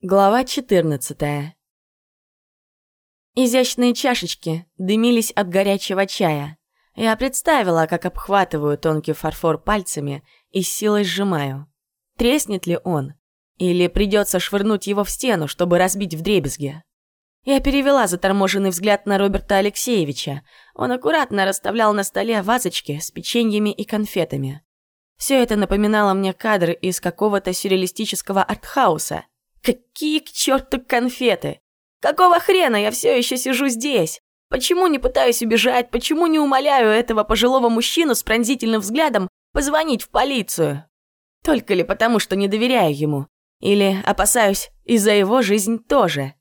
Глава 14 Изящные чашечки дымились от горячего чая. Я представила, как обхватываю тонкий фарфор пальцами и с силой сжимаю. Треснет ли он? Или придется швырнуть его в стену, чтобы разбить вдребезги? Я перевела заторможенный взгляд на Роберта Алексеевича. Он аккуратно расставлял на столе вазочки с печеньями и конфетами. Все это напоминало мне кадры из какого-то сюрреалистического артхауса – Какие к черту конфеты? Какого хрена я все еще сижу здесь? Почему не пытаюсь убежать? Почему не умоляю этого пожилого мужчину с пронзительным взглядом позвонить в полицию? Только ли потому, что не доверяю ему? Или опасаюсь и за его жизнь тоже?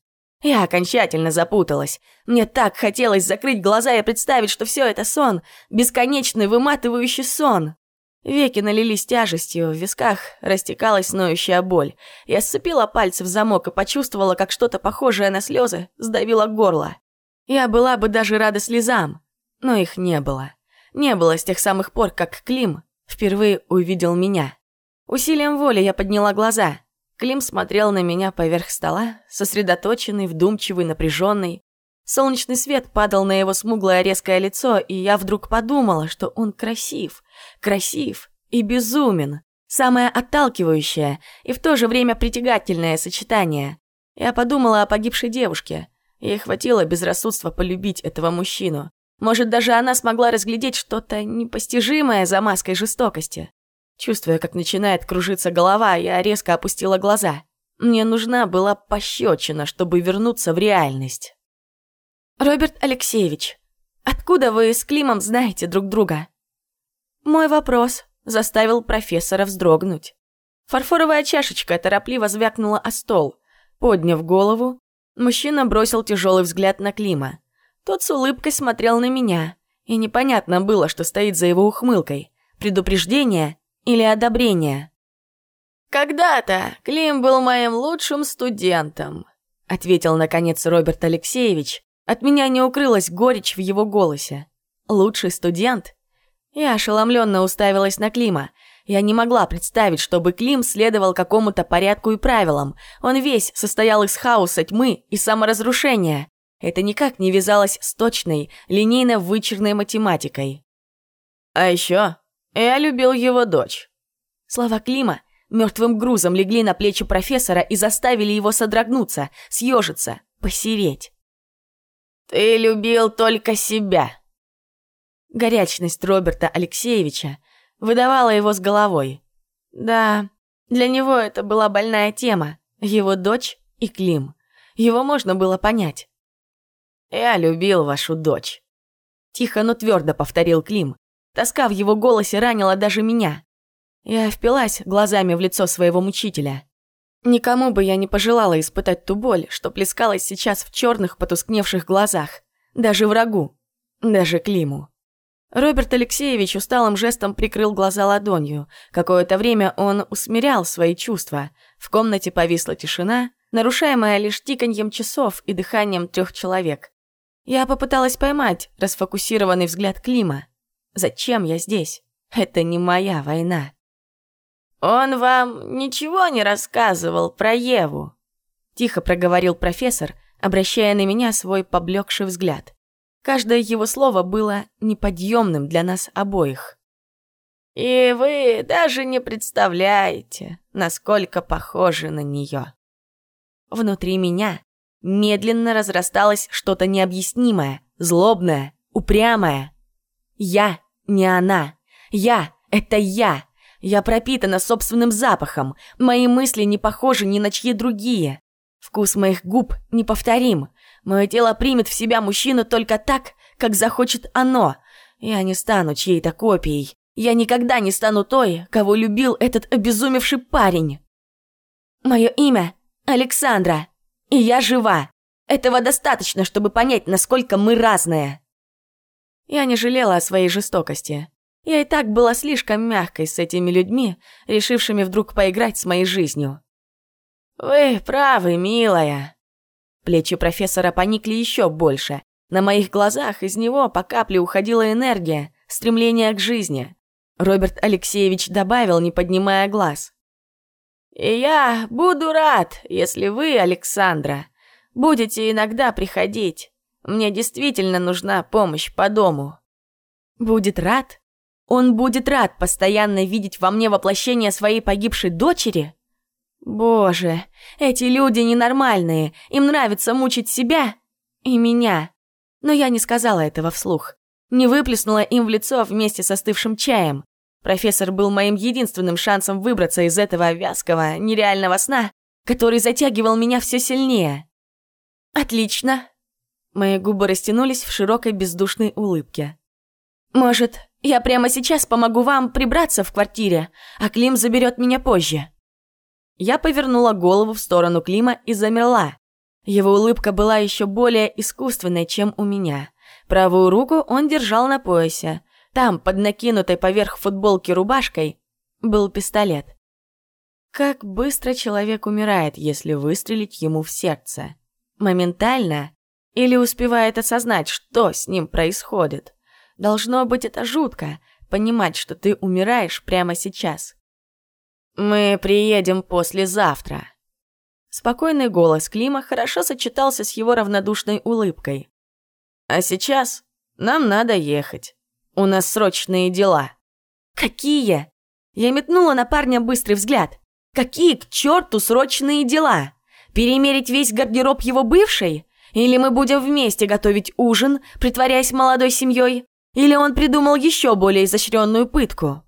Я окончательно запуталась. Мне так хотелось закрыть глаза и представить, что все это сон, бесконечный выматывающий сон. Веки налились тяжестью, в висках растекалась ноющая боль. Я сцепила пальцы в замок и почувствовала, как что-то похожее на слезы сдавило горло. Я была бы даже рада слезам, но их не было. Не было с тех самых пор, как Клим впервые увидел меня. Усилием воли я подняла глаза. Клим смотрел на меня поверх стола, сосредоточенный, вдумчивый, напряженный. Солнечный свет падал на его смуглое резкое лицо, и я вдруг подумала, что он красив. Красив и безумен. Самое отталкивающее и в то же время притягательное сочетание. Я подумала о погибшей девушке. Ей хватило безрассудства полюбить этого мужчину. Может, даже она смогла разглядеть что-то непостижимое за маской жестокости. Чувствуя, как начинает кружиться голова, я резко опустила глаза. Мне нужна была пощечина, чтобы вернуться в реальность. «Роберт Алексеевич, откуда вы с Климом знаете друг друга?» Мой вопрос заставил профессора вздрогнуть. Фарфоровая чашечка торопливо звякнула о стол. Подняв голову, мужчина бросил тяжелый взгляд на Клима. Тот с улыбкой смотрел на меня, и непонятно было, что стоит за его ухмылкой. Предупреждение или одобрение. «Когда-то Клим был моим лучшим студентом», ответил, наконец, Роберт Алексеевич, от меня не укрылась горечь в его голосе. Лучший студент? Я ошеломленно уставилась на Клима. Я не могла представить, чтобы Клим следовал какому-то порядку и правилам. Он весь состоял из хаоса, тьмы и саморазрушения. Это никак не вязалось с точной, линейно-вычерной математикой. А еще я любил его дочь. Слова Клима мертвым грузом легли на плечи профессора и заставили его содрогнуться, съежиться, посереть. «Ты любил только себя!» Горячность Роберта Алексеевича выдавала его с головой. Да, для него это была больная тема. Его дочь и Клим. Его можно было понять. «Я любил вашу дочь», — тихо, но твердо повторил Клим. Тоска в его голосе ранила даже меня. Я впилась глазами в лицо своего мучителя. Никому бы я не пожелала испытать ту боль, что плескалась сейчас в черных потускневших глазах. Даже врагу. Даже Климу. Роберт Алексеевич усталым жестом прикрыл глаза ладонью. Какое-то время он усмирял свои чувства. В комнате повисла тишина, нарушаемая лишь тиканьем часов и дыханием трех человек. Я попыталась поймать расфокусированный взгляд Клима. Зачем я здесь? Это не моя война. «Он вам ничего не рассказывал про Еву?» Тихо проговорил профессор, обращая на меня свой поблекший взгляд. Каждое его слово было неподъемным для нас обоих. «И вы даже не представляете, насколько похожи на нее». Внутри меня медленно разрасталось что-то необъяснимое, злобное, упрямое. Я не она. Я — это я. Я пропитана собственным запахом. Мои мысли не похожи ни на чьи другие. Вкус моих губ неповторим. Мое тело примет в себя мужчину только так, как захочет оно. Я не стану чьей-то копией. Я никогда не стану той, кого любил этот обезумевший парень. Мое имя Александра, и я жива. Этого достаточно, чтобы понять, насколько мы разные. Я не жалела о своей жестокости. Я и так была слишком мягкой с этими людьми, решившими вдруг поиграть с моей жизнью. «Вы правы, милая». Плечи профессора поникли еще больше. На моих глазах из него по капле уходила энергия, стремление к жизни. Роберт Алексеевич добавил, не поднимая глаз. И я буду рад, если вы, Александра, будете иногда приходить. Мне действительно нужна помощь по дому». «Будет рад? Он будет рад постоянно видеть во мне воплощение своей погибшей дочери?» «Боже, эти люди ненормальные, им нравится мучить себя и меня». Но я не сказала этого вслух. Не выплеснула им в лицо вместе с остывшим чаем. Профессор был моим единственным шансом выбраться из этого вязкого, нереального сна, который затягивал меня все сильнее. «Отлично!» Мои губы растянулись в широкой бездушной улыбке. «Может, я прямо сейчас помогу вам прибраться в квартире, а Клим заберет меня позже?» Я повернула голову в сторону Клима и замерла. Его улыбка была еще более искусственной, чем у меня. Правую руку он держал на поясе. Там, под накинутой поверх футболки рубашкой, был пистолет. Как быстро человек умирает, если выстрелить ему в сердце? Моментально? Или успевает осознать, что с ним происходит? Должно быть это жутко, понимать, что ты умираешь прямо сейчас. «Мы приедем послезавтра». Спокойный голос Клима хорошо сочетался с его равнодушной улыбкой. А сейчас нам надо ехать. У нас срочные дела». «Какие?» Я метнула на парня быстрый взгляд. «Какие к черту срочные дела? Перемерить весь гардероб его бывшей? Или мы будем вместе готовить ужин, притворяясь молодой семьей? Или он придумал еще более изощренную пытку?»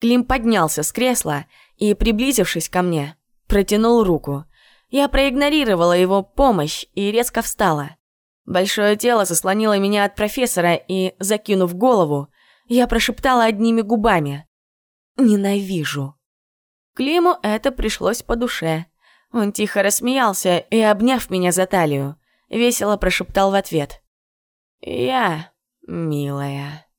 Клим поднялся с кресла и, приблизившись ко мне, протянул руку. Я проигнорировала его помощь и резко встала. Большое тело заслонило меня от профессора, и, закинув голову, я прошептала одними губами. «Ненавижу». Климу это пришлось по душе. Он тихо рассмеялся и, обняв меня за талию, весело прошептал в ответ. «Я, милая».